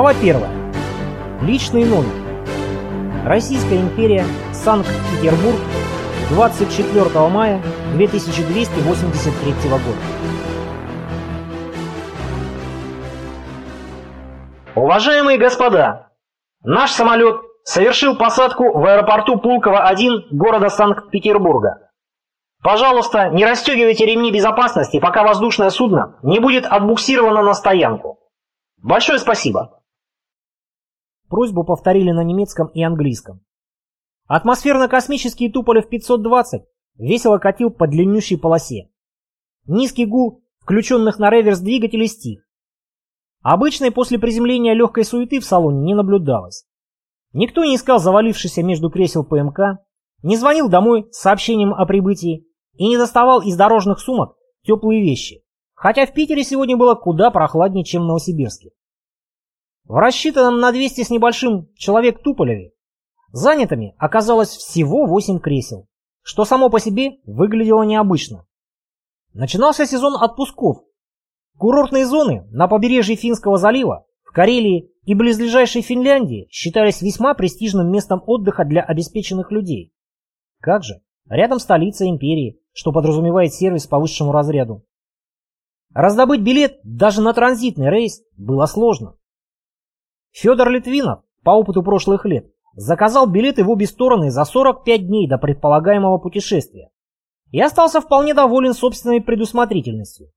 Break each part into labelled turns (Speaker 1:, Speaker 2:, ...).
Speaker 1: Глава 1. Личный номер. Российская империя, Санкт-Петербург, 24 мая 2283 года. Уважаемые господа, наш самолет совершил посадку в аэропорту Пулково-1 города Санкт-Петербурга. Пожалуйста, не расстегивайте ремни безопасности, пока воздушное судно не будет отбуксировано на стоянку. Большое спасибо. Просьбу повторили на немецком и английском. Атмосферно-космический Туполев-520 весело катил по длиннющей полосе. Низкий гул включенных на реверс двигателей стих. Обычной после приземления легкой суеты в салоне не наблюдалось. Никто не искал завалившийся между кресел ПМК, не звонил домой с сообщением о прибытии и не доставал из дорожных сумок теплые вещи, хотя в Питере сегодня было куда прохладнее, чем в Новосибирске. В рассчитанном на 200 с небольшим человек Туполеве занятыми оказалось всего 8 кресел, что само по себе выглядело необычно. Начинался сезон отпусков. Курортные зоны на побережье Финского залива, в Карелии и близлежащей Финляндии считались весьма престижным местом отдыха для обеспеченных людей. Как же, рядом столица империи, что подразумевает сервис по высшему разряду. Раздобыть билет даже на транзитный рейс было сложно. Федор Литвинов, по опыту прошлых лет, заказал билеты в обе стороны за 45 дней до предполагаемого путешествия и остался вполне доволен собственной предусмотрительностью.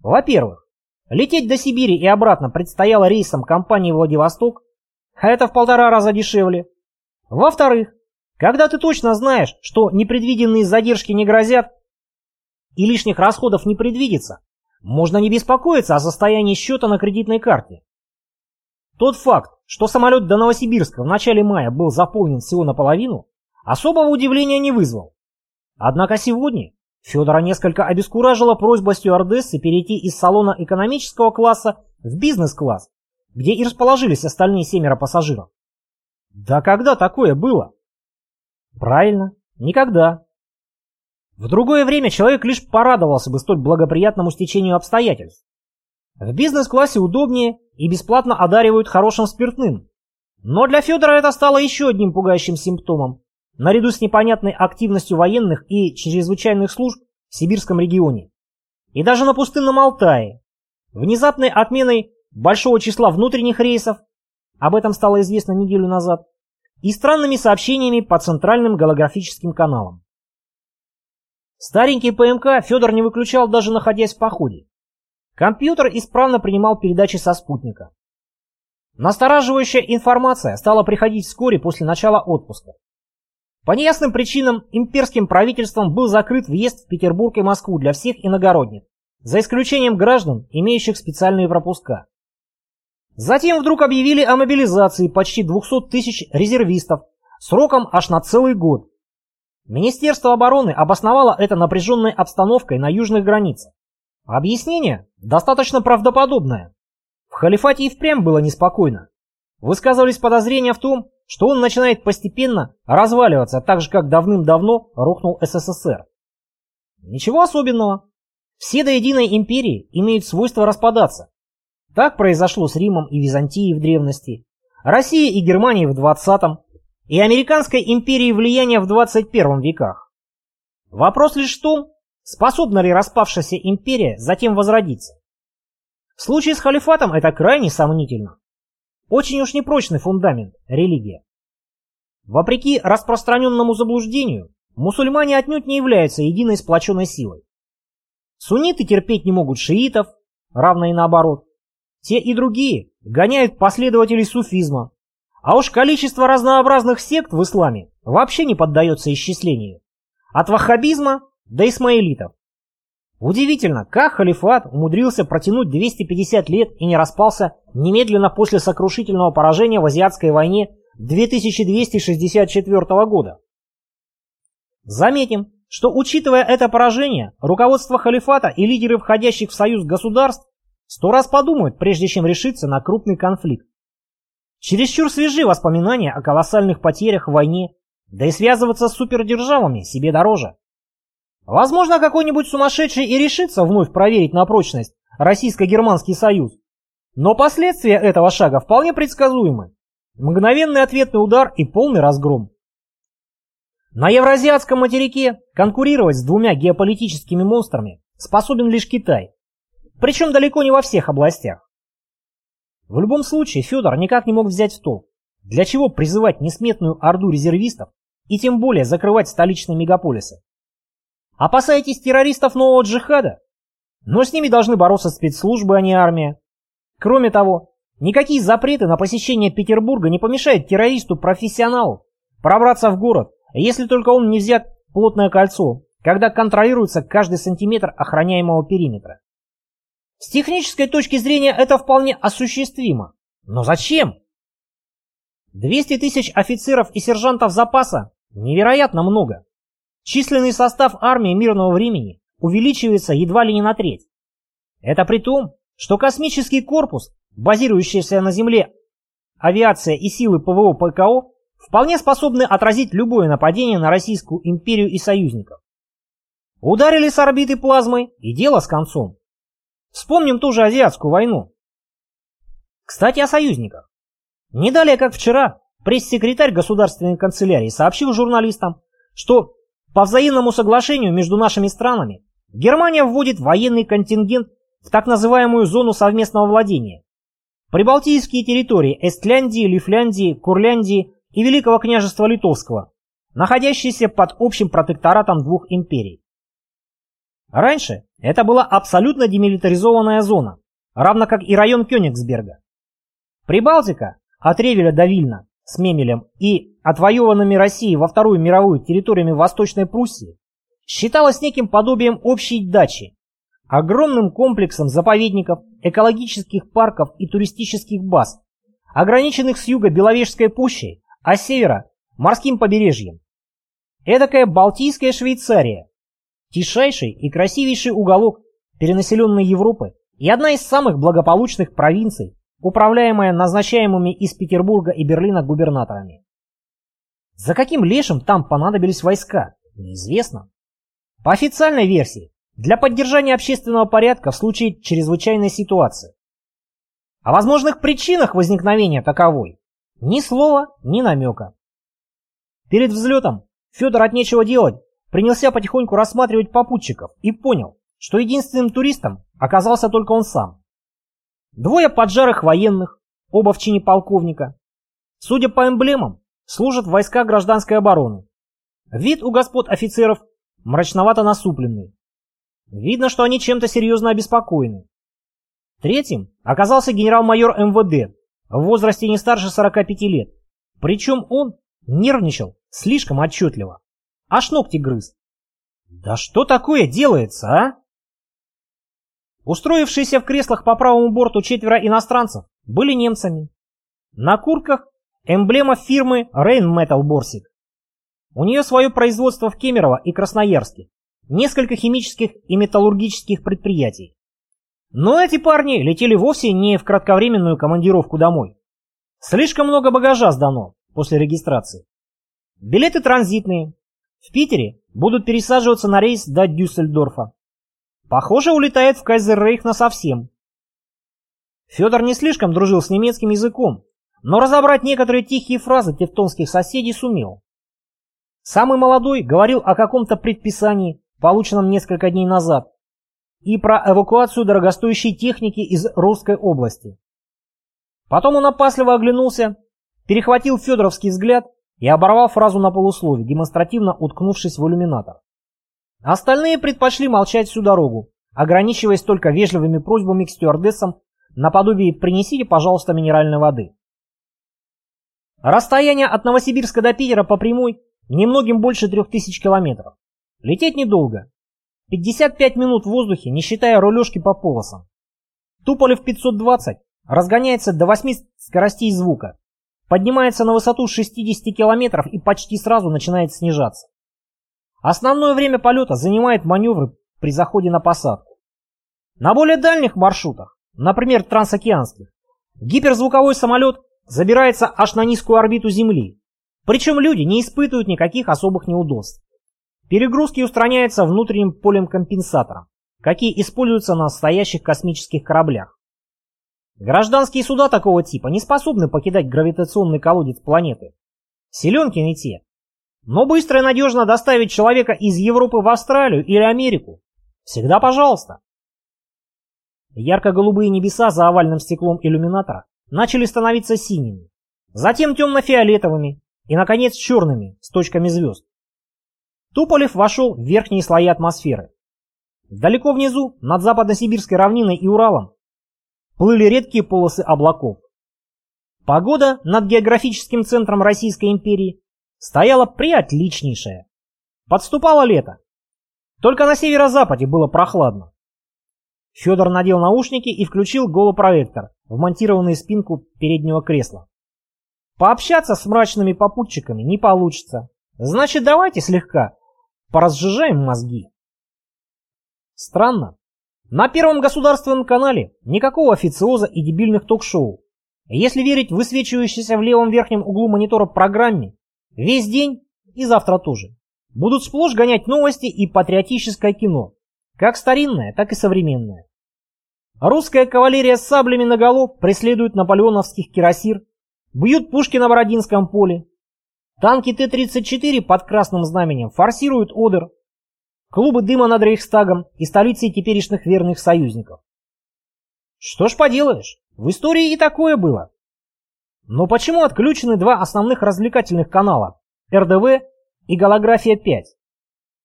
Speaker 1: Во-первых, лететь до Сибири и обратно предстояло рейсом компании «Владивосток», а это в полтора раза дешевле. Во-вторых, когда ты точно знаешь, что непредвиденные задержки не грозят и лишних расходов не предвидится, можно не беспокоиться о состоянии счета на кредитной карте. Тот факт, что самолет до Новосибирска в начале мая был заполнен всего наполовину, особого удивления не вызвал. Однако сегодня Федора несколько обескуражила просьба стюардессы перейти из салона экономического класса в бизнес-класс, где и расположились остальные семеро пассажиров. Да когда такое было? Правильно, никогда. В другое время человек лишь порадовался бы столь благоприятному стечению обстоятельств. В бизнес-классе удобнее и бесплатно одаривают хорошим спиртным. Но для Федора это стало еще одним пугающим симптомом, наряду с непонятной активностью военных и чрезвычайных служб в сибирском регионе. И даже на пустынном Алтае. Внезапной отменой большого числа внутренних рейсов, об этом стало известно неделю назад, и странными сообщениями по центральным голографическим каналам. Старенький ПМК Федор не выключал даже находясь в походе. Компьютер исправно принимал передачи со спутника. Настораживающая информация стала приходить вскоре после начала отпуска. По неясным причинам имперским правительством был закрыт въезд в Петербург и Москву для всех иногородних, за исключением граждан, имеющих специальные пропуска. Затем вдруг объявили о мобилизации почти 200 тысяч резервистов сроком аж на целый год. Министерство обороны обосновало это напряженной обстановкой на южных границах. Объяснение достаточно правдоподобное. В халифате и впрямь было неспокойно. Высказывались подозрения в том, что он начинает постепенно разваливаться, так же как давным-давно рухнул СССР. Ничего особенного. Все до единой империи имеют свойство распадаться. Так произошло с Римом и Византией в древности, Россией и Германией в 20 и Американской империей влияния в 21 веках. Вопрос лишь в том, способна ли распавшаяся империя затем возродиться. В случае с халифатом это крайне сомнительно. Очень уж непрочный фундамент – религия. Вопреки распространенному заблуждению, мусульмане отнюдь не являются единой сплоченной силой. Сунниты терпеть не могут шиитов, равно и наоборот. Те и другие гоняют последователей суфизма. А уж количество разнообразных сект в исламе вообще не поддается исчислению. От ваххабизма до исмаилитов. Удивительно, как халифат умудрился протянуть 250 лет и не распался немедленно после сокрушительного поражения в Азиатской войне 2264 года. Заметим, что учитывая это поражение, руководство халифата и лидеры входящих в союз государств Сто раз подумают, прежде чем решиться на крупный конфликт. Чересчур свежи воспоминания о колоссальных потерях в войне, да и связываться с супердержавами себе дороже. Возможно, какой-нибудь сумасшедший и решится вновь проверить на прочность Российско-Германский союз. Но последствия этого шага вполне предсказуемы. Мгновенный ответный удар и полный разгром. На евразиатском материке конкурировать с двумя геополитическими монстрами способен лишь Китай. Причем далеко не во всех областях. В любом случае Федор никак не мог взять в толк, для чего призывать несметную орду резервистов и тем более закрывать столичные мегаполисы. Опасаетесь террористов нового джихада? Но с ними должны бороться спецслужбы, а не армия. Кроме того, никакие запреты на посещение Петербурга не помешают террористу-профессионалу пробраться в город, если только он не взят плотное кольцо, когда контролируется каждый сантиметр охраняемого периметра. С технической точки зрения это вполне осуществимо. Но зачем? 200 тысяч офицеров и сержантов запаса невероятно много. Численный состав армии мирного времени увеличивается едва ли не на треть. Это при том, что космический корпус, базирующийся на Земле, авиация и силы ПВО ПКО вполне способны отразить любое нападение на Российскую империю и союзников. Ударили с орбиты плазмой, и дело с концом. Вспомним ту же азиатскую войну. Кстати, о союзниках. Не далее, как вчера, пресс-секретарь государственной канцелярии сообщил журналистам, что по взаимному соглашению между нашими странами Германия вводит военный контингент в так называемую зону совместного владения. Прибалтийские территории Эстляндии, Лифляндии, Курляндии и Великого княжества Литовского, находящиеся под общим протекторатом двух империй. Раньше это была абсолютно демилитаризованная зона, равно как и район Кёнигсберга. Прибалтика, от Ревеля до Вильна, с Мемелем и отвоеванными Россией во Вторую мировую территориями Восточной Пруссии, считалась неким подобием общей дачи, огромным комплексом заповедников, экологических парков и туристических баз, ограниченных с юга Беловежской пущей, а с севера – морским побережьем. Эдакая Балтийская Швейцария, тишайший и красивейший уголок перенаселенной Европы и одна из самых благополучных провинций, управляемая назначаемыми из Петербурга и Берлина губернаторами. За каким лешим там понадобились войска, неизвестно. По официальной версии, для поддержания общественного порядка в случае чрезвычайной ситуации. О возможных причинах возникновения таковой ни слова, ни намека. Перед взлетом Федор от нечего делать принялся потихоньку рассматривать попутчиков и понял, что единственным туристом оказался только он сам. Двое поджарых военных, оба в чине полковника. Судя по эмблемам, служат в войсках гражданской обороны. Вид у господ офицеров мрачновато насупленный. Видно, что они чем-то серьезно обеспокоены. Третьим оказался генерал-майор МВД в возрасте не старше 45 лет. Причем он нервничал слишком отчетливо. Аж ногти грыз. Да что такое делается, а? Устроившиеся в креслах по правому борту четверо иностранцев были немцами. На куртках эмблема фирмы Rain Metal Borsig. У нее свое производство в Кемерово и Красноярске, несколько химических и металлургических предприятий. Но эти парни летели вовсе не в кратковременную командировку домой. Слишком много багажа сдано после регистрации. Билеты транзитные. В Питере будут пересаживаться на рейс до Дюссельдорфа. Похоже, улетает в Кайзеррейх насовсем. Федор не слишком дружил с немецким языком, но разобрать некоторые тихие фразы тевтонских соседей сумел. Самый молодой говорил о каком-то предписании, полученном несколько дней назад, и про эвакуацию дорогостоящей техники из Русской области. Потом он опасливо оглянулся, перехватил Федоровский взгляд и оборвал фразу на полуслове, демонстративно уткнувшись в иллюминатор. Остальные предпочли молчать всю дорогу, ограничиваясь только вежливыми просьбами к стюардессам наподобие «принесите, пожалуйста, минеральной воды». Расстояние от Новосибирска до Питера по прямой немногим больше 3000 километров. Лететь недолго. 55 минут в воздухе, не считая рулежки по полосам. Туполев 520 разгоняется до 8 скоростей звука, поднимается на высоту 60 километров и почти сразу начинает снижаться. Основное время полета занимает маневры при заходе на посадку. На более дальних маршрутах, например трансокеанских, гиперзвуковой самолет забирается аж на низкую орбиту Земли. Причем люди не испытывают никаких особых неудобств. Перегрузки устраняются внутренним полем компенсатором, какие используются на настоящих космических кораблях. Гражданские суда такого типа не способны покидать гравитационный колодец планеты. Селенки не те. Но быстро и надежно доставить человека из Европы в Австралию или Америку. Всегда пожалуйста. Ярко-голубые небеса за овальным стеклом иллюминатора начали становиться синими, затем темно-фиолетовыми и, наконец, черными с точками звезд. Туполев вошел в верхние слои атмосферы. Далеко внизу, над западно-сибирской равниной и Уралом, плыли редкие полосы облаков. Погода над географическим центром Российской империи стояла приотличнейшая. Подступало лето. Только на северо-западе было прохладно. Федор надел наушники и включил голопроектор, вмонтированный в спинку переднего кресла. Пообщаться с мрачными попутчиками не получится. Значит, давайте слегка поразжижаем мозги. Странно. На Первом государственном канале никакого официоза и дебильных ток-шоу. Если верить высвечивающейся в левом верхнем углу монитора программе, весь день и завтра тоже будут сплошь гонять новости и патриотическое кино, как старинное, так и современное. Русская кавалерия с саблями наголо преследует наполеоновских кирасир, бьют пушки на Бородинском поле. Танки Т-34 под красным знаменем форсируют Одер, клубы дыма над Рейхстагом и столицей теперешних верных союзников. Что ж поделаешь, в истории и такое было. Но почему отключены два основных развлекательных канала – РДВ и Голография-5?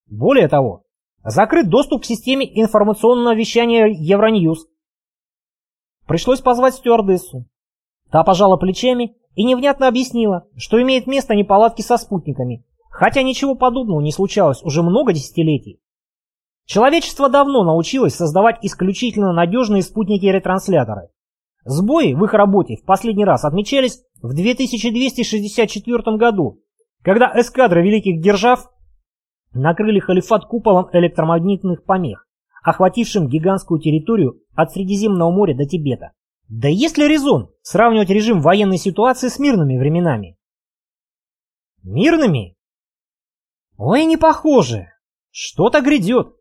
Speaker 1: Более того, закрыт доступ к системе информационного вещания Евроньюз. Пришлось позвать стюардессу. Та пожала плечами и невнятно объяснила, что имеет место неполадки со спутниками, хотя ничего подобного не случалось уже много десятилетий. Человечество давно научилось создавать исключительно надежные спутники-ретрансляторы. Сбои в их работе в последний раз отмечались в 2264 году, когда эскадры великих держав накрыли халифат куполом электромагнитных помех, охватившим гигантскую территорию от Средиземного моря до Тибета. Да есть ли резон сравнивать режим военной ситуации с мирными временами? Мирными? Ой, не похоже. Что-то грядет.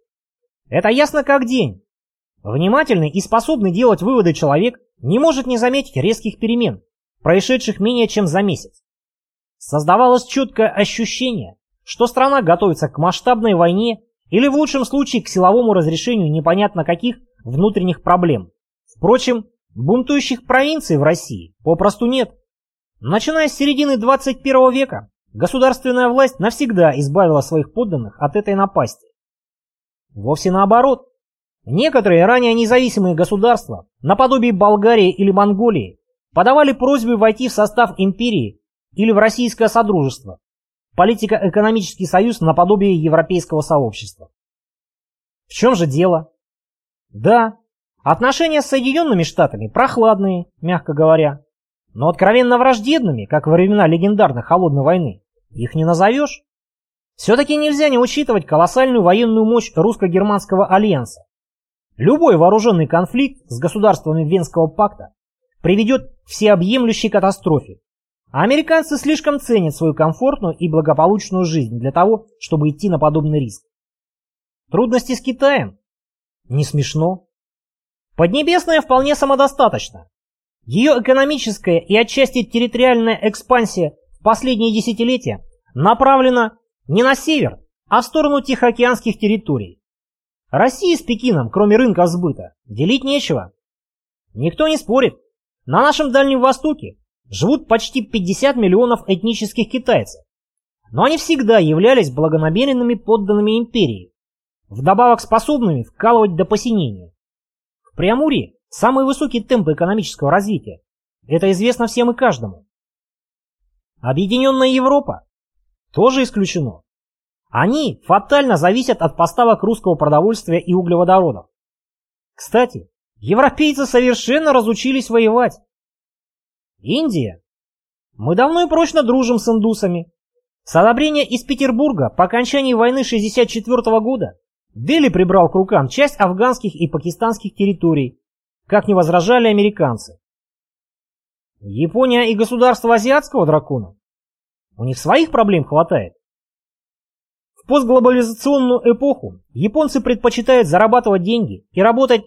Speaker 1: Это ясно как день. Внимательный и способный делать выводы человек не может не заметить резких перемен, происшедших менее чем за месяц. Создавалось четкое ощущение, что страна готовится к масштабной войне или в лучшем случае к силовому разрешению непонятно каких внутренних проблем. Впрочем, бунтующих провинций в России попросту нет. Начиная с середины 21 века, государственная власть навсегда избавила своих подданных от этой напасти. Вовсе наоборот. Некоторые ранее независимые государства, наподобие Болгарии или Монголии, подавали просьбы войти в состав империи или в Российское Содружество, политико-экономический союз наподобие Европейского сообщества. В чем же дело? Да, отношения с Соединенными Штатами прохладные, мягко говоря, но откровенно враждебными, как во времена легендарной Холодной войны, их не назовешь. Все-таки нельзя не учитывать колоссальную военную мощь русско-германского альянса. Любой вооруженный конфликт с государствами Венского пакта приведет к всеобъемлющей катастрофе, американцы слишком ценят свою комфортную и благополучную жизнь для того, чтобы идти на подобный риск. Трудности с Китаем? Не смешно. Поднебесная вполне самодостаточна. Ее экономическая и отчасти территориальная экспансия в последние десятилетия направлена не на север, а в сторону Тихоокеанских территорий. России с Пекином, кроме рынка сбыта, делить нечего. Никто не спорит. На нашем Дальнем Востоке живут почти 50 миллионов этнических китайцев. Но они всегда являлись благонамеренными подданными империи, вдобавок способными вкалывать до посинения. В Преамурье самые высокие темпы экономического развития. Это известно всем и каждому. Объединенная Европа тоже исключено. Они фатально зависят от поставок русского продовольствия и углеводородов. Кстати, европейцы совершенно разучились воевать. Индия. Мы давно и прочно дружим с индусами. С одобрения из Петербурга по окончании войны 64 года Дели прибрал к рукам часть афганских и пакистанских территорий, как не возражали американцы. Япония и государство азиатского дракона? У них своих проблем хватает. В постглобализационную эпоху японцы предпочитают зарабатывать деньги и работать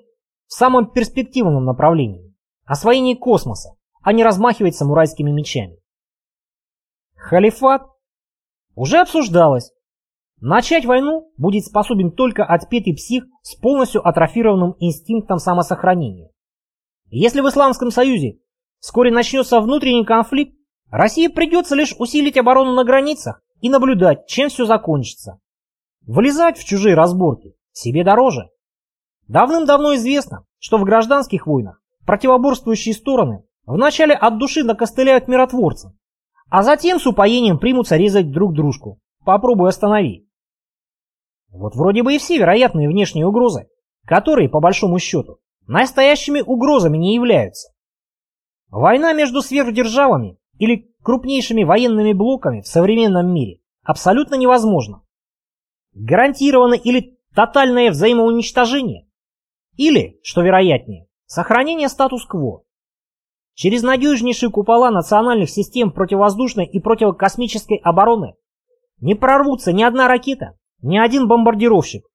Speaker 1: в самом перспективном направлении освоение космоса, а не размахивать самурайскими мечами. Халифат уже обсуждалось. Начать войну будет способен только отпетый псих с полностью атрофированным инстинктом самосохранения. Если в Исламском Союзе вскоре начнется внутренний конфликт, России придется лишь усилить оборону на границах и наблюдать, чем все закончится. Влезать в чужие разборки себе дороже. Давным-давно известно, что в гражданских войнах противоборствующие стороны вначале от души накостыляют миротворцам, а затем с упоением примутся резать друг дружку. Попробуй останови. Вот вроде бы и все вероятные внешние угрозы, которые, по большому счету, настоящими угрозами не являются. Война между сверхдержавами или крупнейшими военными блоками в современном мире абсолютно невозможна. Гарантировано или тотальное взаимоуничтожение, или, что вероятнее, сохранение статус-кво. Через надежнейшие купола национальных систем противовоздушной и противокосмической обороны не прорвутся ни одна ракета, ни один бомбардировщик,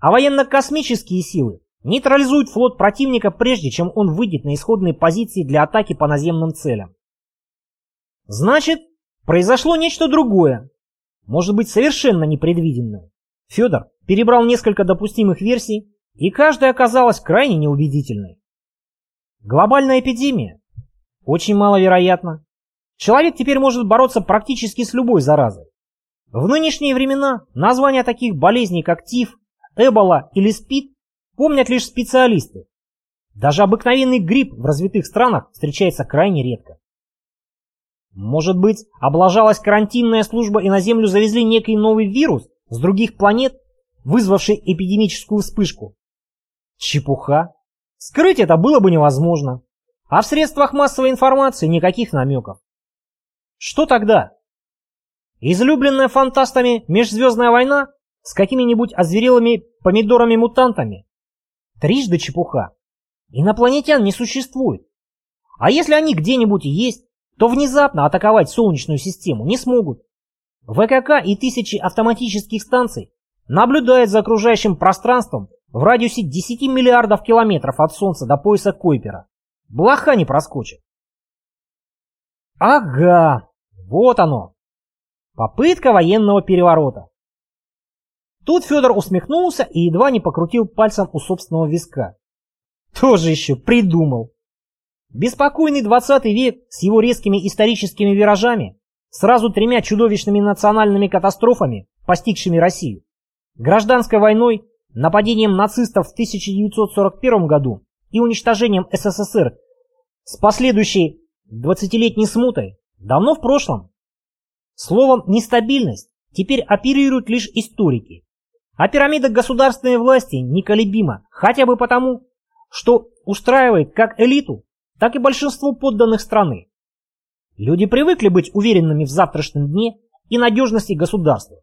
Speaker 1: а военно-космические силы нейтрализуют флот противника прежде, чем он выйдет на исходные позиции для атаки по наземным целям. Значит, произошло нечто другое, может быть совершенно непредвиденное. Федор перебрал несколько допустимых версий, и каждая оказалась крайне неубедительной. Глобальная эпидемия очень маловероятно. Человек теперь может бороться практически с любой заразой. В нынешние времена названия таких болезней, как тиф, эбола или спид, помнят лишь специалисты. Даже обыкновенный грипп в развитых странах встречается крайне редко. Может быть, облажалась карантинная служба и на Землю завезли некий новый вирус с других планет, вызвавший эпидемическую вспышку? Чепуха. Скрыть это было бы невозможно. А в средствах массовой информации никаких намеков. Что тогда? Излюбленная фантастами межзвездная война с какими-нибудь озверелыми помидорами-мутантами? Трижды чепуха. Инопланетян не существует. А если они где-нибудь есть, то внезапно атаковать Солнечную систему не смогут. ВКК и тысячи автоматических станций наблюдают за окружающим пространством в радиусе 10 миллиардов километров от Солнца до пояса Койпера. Блоха не проскочит. Ага, вот оно. Попытка военного переворота. Тут Федор усмехнулся и едва не покрутил пальцем у собственного виска. Тоже еще придумал. Беспокойный 20 век с его резкими историческими виражами, сразу тремя чудовищными национальными катастрофами, постигшими Россию, гражданской войной, нападением нацистов в 1941 году и уничтожением СССР с последующей 20-летней смутой давно в прошлом. Словом «нестабильность» теперь оперируют лишь историки. А пирамида государственной власти неколебима, хотя бы потому, что устраивает как элиту, так и большинство подданных страны. Люди привыкли быть уверенными в завтрашнем дне и надежности государства.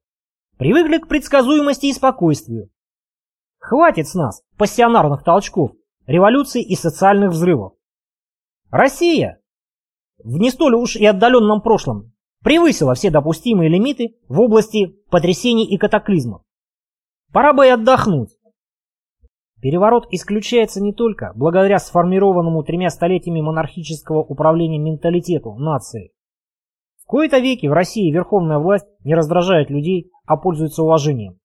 Speaker 1: Привыкли к предсказуемости и спокойствию. Хватит с нас пассионарных толчков, революций и социальных взрывов. Россия в не столь уж и отдаленном прошлом превысила все допустимые лимиты в области потрясений и катаклизмов. Пора бы и отдохнуть. Переворот исключается не только благодаря сформированному тремя столетиями монархического управления менталитету нации. В кои-то веки в России верховная власть не раздражает людей, а пользуется уважением.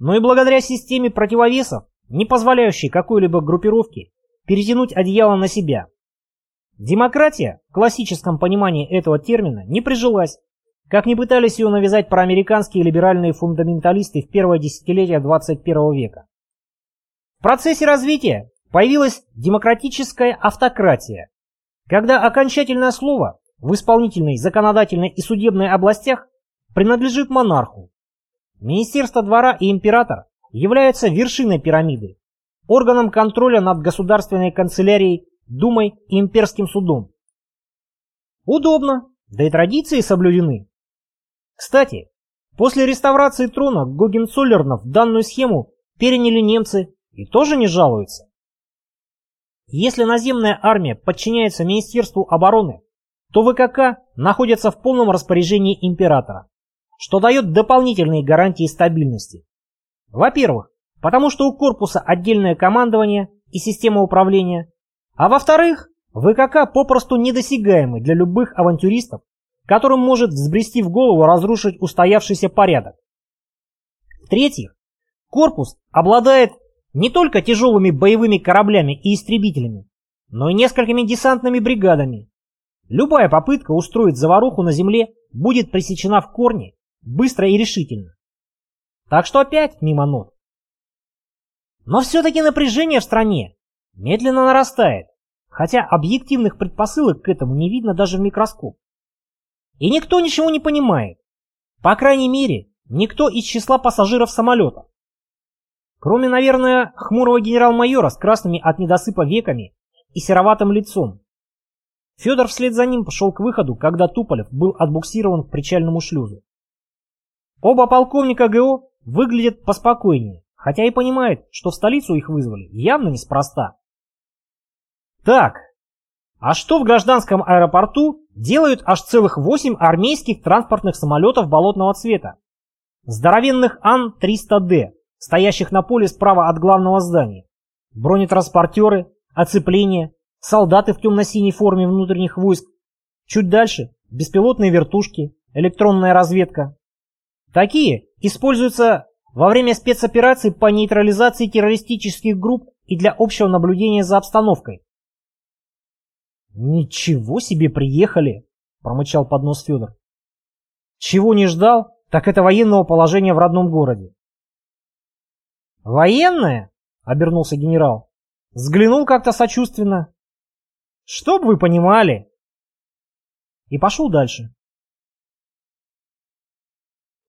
Speaker 1: Но и благодаря системе противовесов, не позволяющей какой-либо группировке перетянуть одеяло на себя. Демократия в классическом понимании этого термина не прижилась, как не пытались ее навязать проамериканские либеральные фундаменталисты в первое десятилетие 21 века. В процессе развития появилась демократическая автократия, когда окончательное слово в исполнительной, законодательной и судебной областях принадлежит монарху. Министерство двора и император являются вершиной пирамиды, органом контроля над государственной канцелярией Думой и имперским судом. Удобно, да и традиции соблюдены. Кстати, после реставрации трона Гогенцоллернов данную схему переняли немцы и тоже не жалуются. Если наземная армия подчиняется Министерству обороны, то ВКК находится в полном распоряжении императора, что дает дополнительные гарантии стабильности. Во-первых, потому что у корпуса отдельное командование и система управления, а во-вторых, ВКК попросту недосягаемы для любых авантюристов, которым может взбрести в голову разрушить устоявшийся порядок. В-третьих, корпус обладает не только тяжелыми боевыми кораблями и истребителями, но и несколькими десантными бригадами. Любая попытка устроить заваруху на земле будет пресечена в корне, быстро и решительно. Так что опять мимо нот. Но все-таки напряжение в стране медленно нарастает, хотя объективных предпосылок к этому не видно даже в микроскоп. И никто ничего не понимает. По крайней мере, никто из числа пассажиров самолета. Кроме, наверное, хмурого генерал-майора с красными от недосыпа веками и сероватым лицом. Федор вслед за ним пошел к выходу, когда Туполев был отбуксирован к причальному шлюзу. Оба полковника ГО выглядят поспокойнее, хотя и понимают, что в столицу их вызвали явно неспроста. Так, а что в гражданском аэропорту делают аж целых восемь армейских транспортных самолетов болотного цвета? Здоровенных Ан-300Д, стоящих на поле справа от главного здания. Бронетранспортеры, оцепление, солдаты в темно-синей форме внутренних войск. Чуть дальше беспилотные вертушки, электронная разведка. Такие используются во время спецопераций по нейтрализации террористических групп и для общего наблюдения за обстановкой. «Ничего себе приехали!» — промычал под нос Федор. «Чего не ждал, так это военного положения в родном городе». «Военное?» — обернулся генерал. Взглянул как-то сочувственно. «Чтоб вы понимали!» И пошел дальше.